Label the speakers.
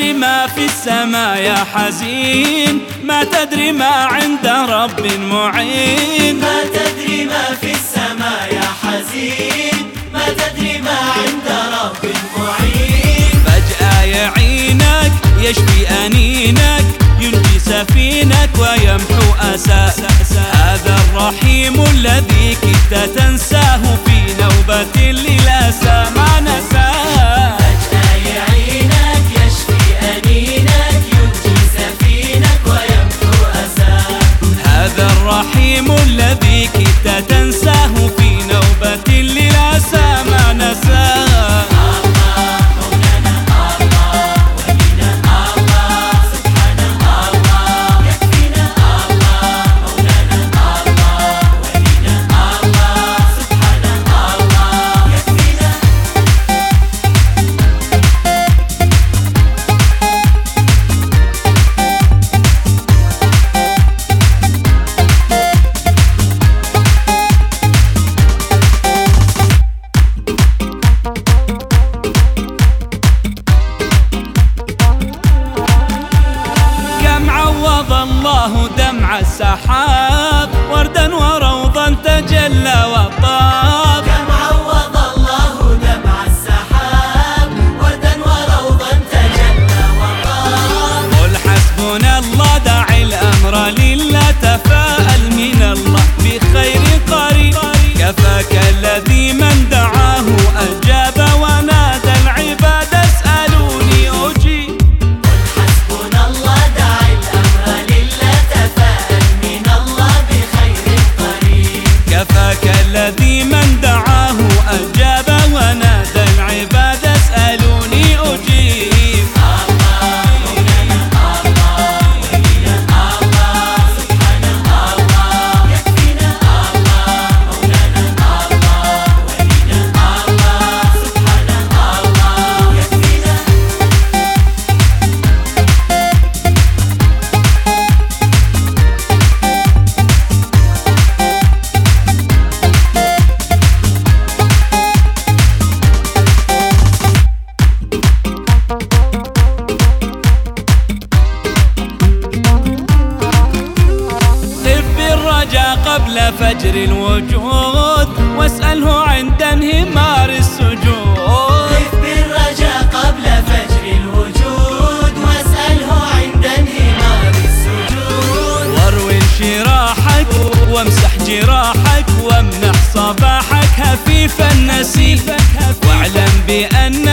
Speaker 1: ما تدري ما في السماء يا حزين؟ ما تدري ما عند رب معين؟
Speaker 2: ما تدري ما في السماء يا حزين؟ ما تدري ما عند رب معين؟
Speaker 1: فجأة يعينك يشفي أنينك ينجي سفينك ويمحو أساك. هذا الرحيم الذي كدت تنساه في نوبة للأسى. عوض الله دمع السحاب وردا وروضا تجلى وطاب قبل فجر الوجود. واسأله عند انهمار السجود.
Speaker 2: قف بالرجا قبل فجر الوجود. واسأله عند انهمار السجود.
Speaker 1: واروي انشراحك وامسح جراحك وامنح صباحك. هفيف النسيم واعلم بأن